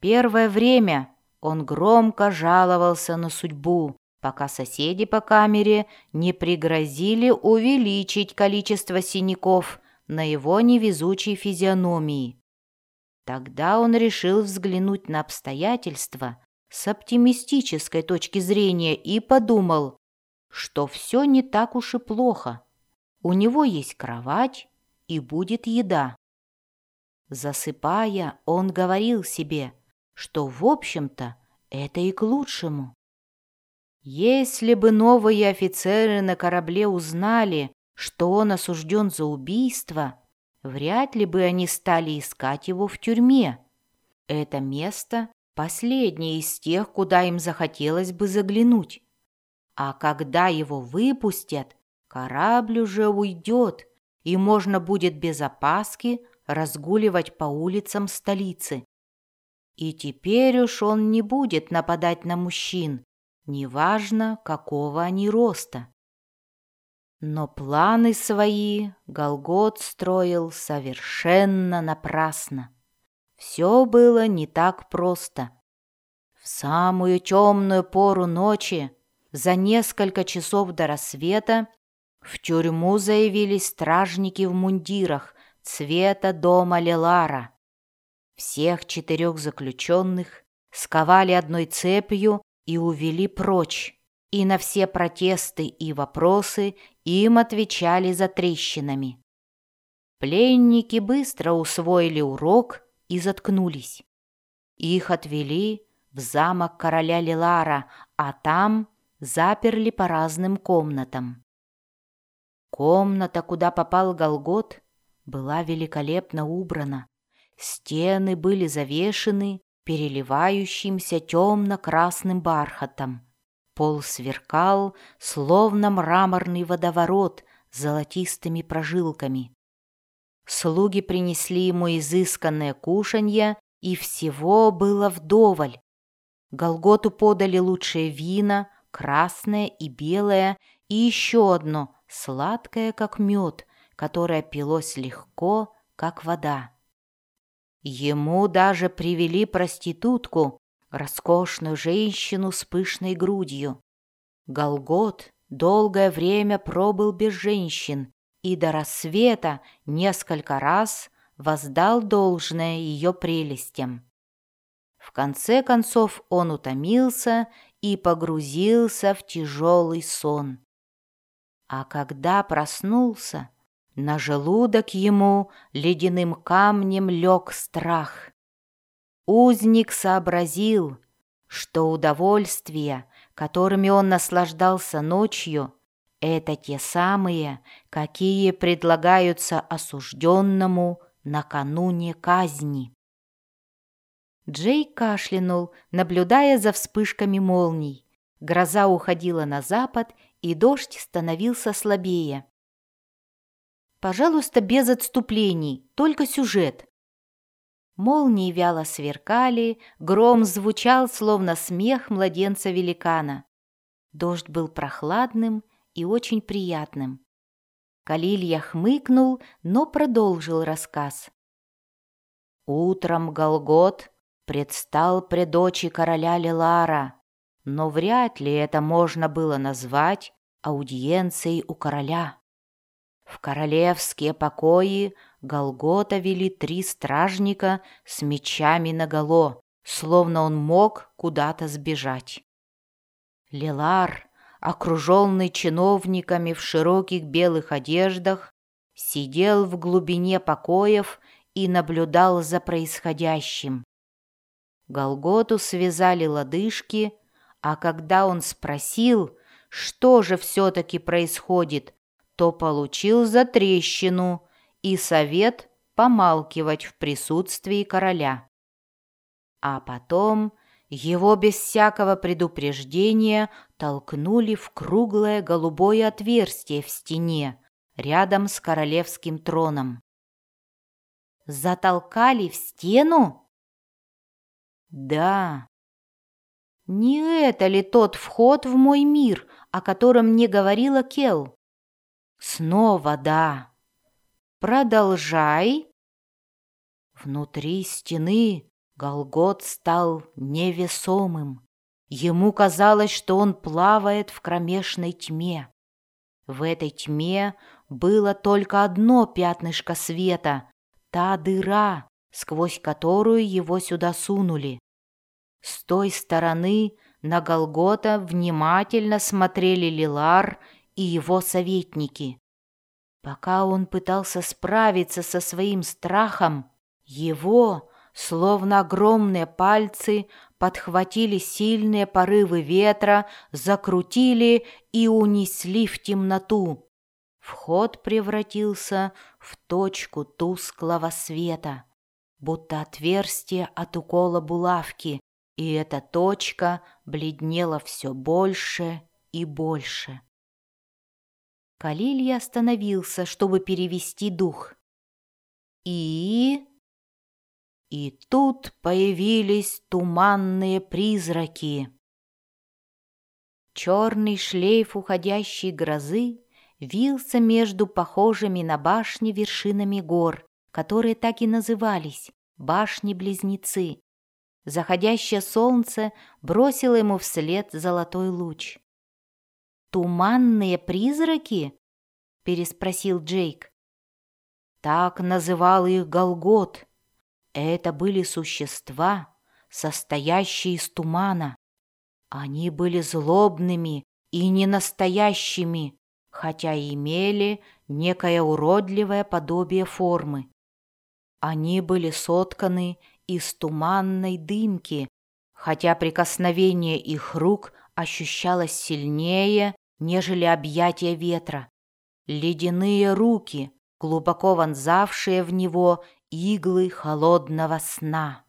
Первое время он громко жаловался на судьбу, пока соседи по камере не пригрозили увеличить количество синяков на его невезучей физиономии. Тогда он решил взглянуть на обстоятельства с оптимистической точки зрения и подумал, что все не так уж и плохо. У него есть кровать и будет еда. Засыпая, он говорил себе, что, в общем-то, это и к лучшему. Если бы новые офицеры на корабле узнали, что он осужден за убийство, вряд ли бы они стали искать его в тюрьме. Это место последнее из тех, куда им захотелось бы заглянуть. А когда его выпустят, корабль уже уйдет, и можно будет без опаски разгуливать по улицам столицы. И теперь уж он не будет нападать на мужчин, неважно, какого они роста. Но планы свои Голгот строил совершенно напрасно. Все было не так просто. В самую темную пору ночи, за несколько часов до рассвета, в тюрьму заявились стражники в мундирах цвета дома Лелара. Всех четырех заключенных сковали одной цепью и увели прочь, и на все протесты и вопросы им отвечали за трещинами. Пленники быстро усвоили урок и заткнулись. Их отвели в замок короля Лилара, а там заперли по разным комнатам. Комната, куда попал Голгот, была великолепно убрана. Стены были завешены переливающимся темно-красным бархатом. Пол сверкал, словно мраморный водоворот с золотистыми прожилками. Слуги принесли ему изысканное кушанье, и всего было вдоволь. Голготу подали лучшее вина, красное и белое, и еще одно, сладкое, как мед, которое пилось легко, как вода. Ему даже привели проститутку, роскошную женщину с пышной грудью. Голгот долгое время пробыл без женщин и до рассвета несколько раз воздал должное ее прелестям. В конце концов он утомился и погрузился в тяжелый сон. А когда проснулся, на желудок ему ледяным камнем лег страх. Узник сообразил, что удовольствия, которыми он наслаждался ночью, это те самые, какие предлагаются осужденному накануне казни. Джей кашлянул, наблюдая за вспышками молний. Гроза уходила на запад, и дождь становился слабее. Пожалуйста, без отступлений, только сюжет. Молнии вяло сверкали, гром звучал, словно смех младенца-великана. Дождь был прохладным и очень приятным. Калилья хмыкнул, но продолжил рассказ. Утром Голгот предстал пред очи короля Лилара, но вряд ли это можно было назвать аудиенцией у короля. В королевские покои Голгота вели три стражника с мечами наголо, словно он мог куда-то сбежать. Лилар, окруженный чиновниками в широких белых одеждах, сидел в глубине покоев и наблюдал за происходящим. Голготу связали лодыжки, а когда он спросил, что же все-таки происходит, то получил затрещину и совет помалкивать в присутствии короля. А потом его без всякого предупреждения толкнули в круглое голубое отверстие в стене рядом с королевским троном. «Затолкали в стену?» «Да». «Не это ли тот вход в мой мир, о котором мне говорила Кел?» Снова да. Продолжай. Внутри стены Голгот стал невесомым. Ему казалось, что он плавает в кромешной тьме. В этой тьме было только одно пятнышко света — та дыра, сквозь которую его сюда сунули. С той стороны на Голгота внимательно смотрели Лилар и его советники. Пока он пытался справиться со своим страхом, его, словно огромные пальцы, подхватили сильные порывы ветра, закрутили и унесли в темноту. Вход превратился в точку тусклого света, будто отверстие от укола булавки, и эта точка бледнела все больше и больше. Калилья остановился, чтобы перевести дух. И... И тут появились туманные призраки. Черный шлейф уходящей грозы вился между похожими на башни вершинами гор, которые так и назывались «башни-близнецы». Заходящее солнце бросило ему вслед золотой луч. «Туманные призраки?» — переспросил Джейк. Так называл их Голгот. Это были существа, состоящие из тумана. Они были злобными и ненастоящими, хотя имели некое уродливое подобие формы. Они были сотканы из туманной дымки, хотя прикосновение их рук ощущалось сильнее, нежели объятия ветра. Ледяные руки, глубоко вонзавшие в него иглы холодного сна.